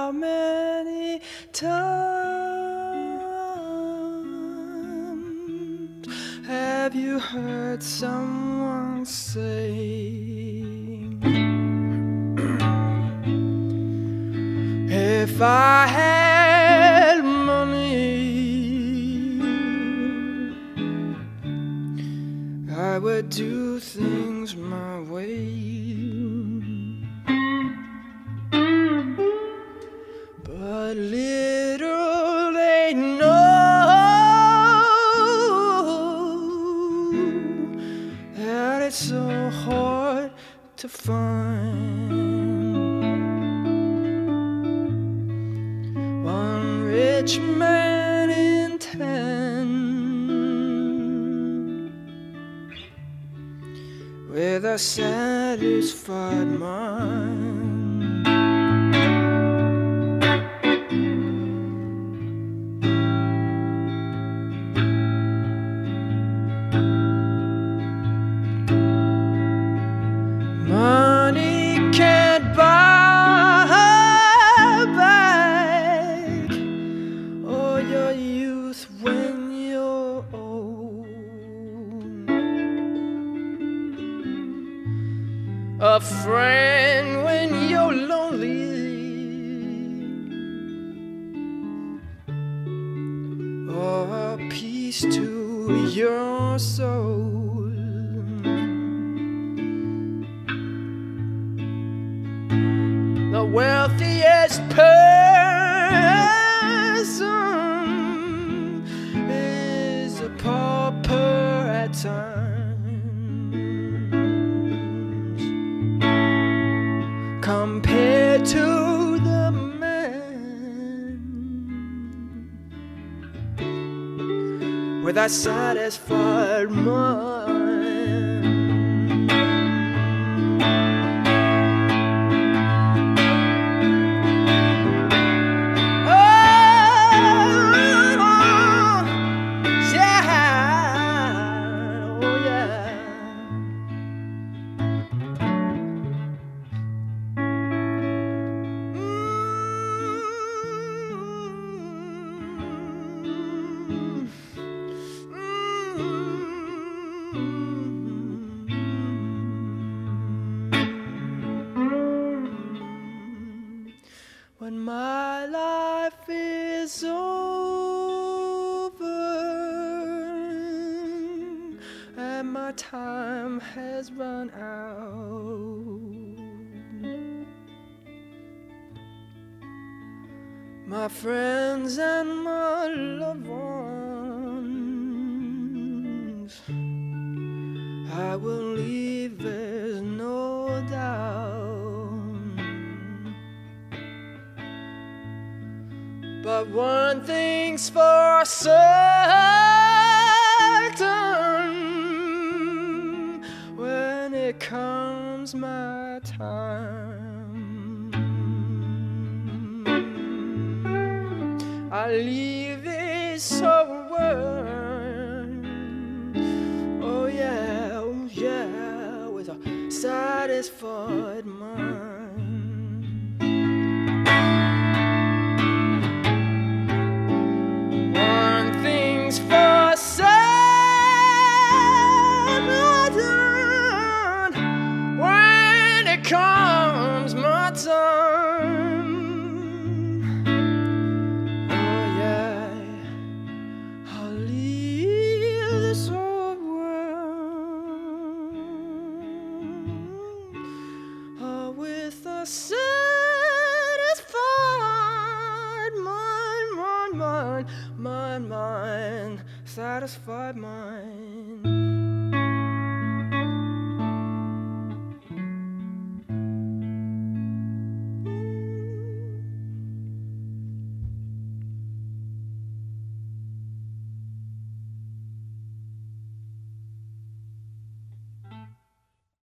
How many times have you heard someone say? If I had money, I would do things my way. But little they know that it's so hard to find one rich man in ten with a satisfied mind. Youth when you're old. A friend when you're lonely. A peace to your soul. the wealthiest person compared to the man with a satisfied mind. My time has run out, my friends and my loved ones, I will leave, there's no doubt. But one thing's for certain comes my time, I leave this whole world. Oh, yeah, oh, yeah, with a satisfied mind. mine, mine, mine, mind. mine.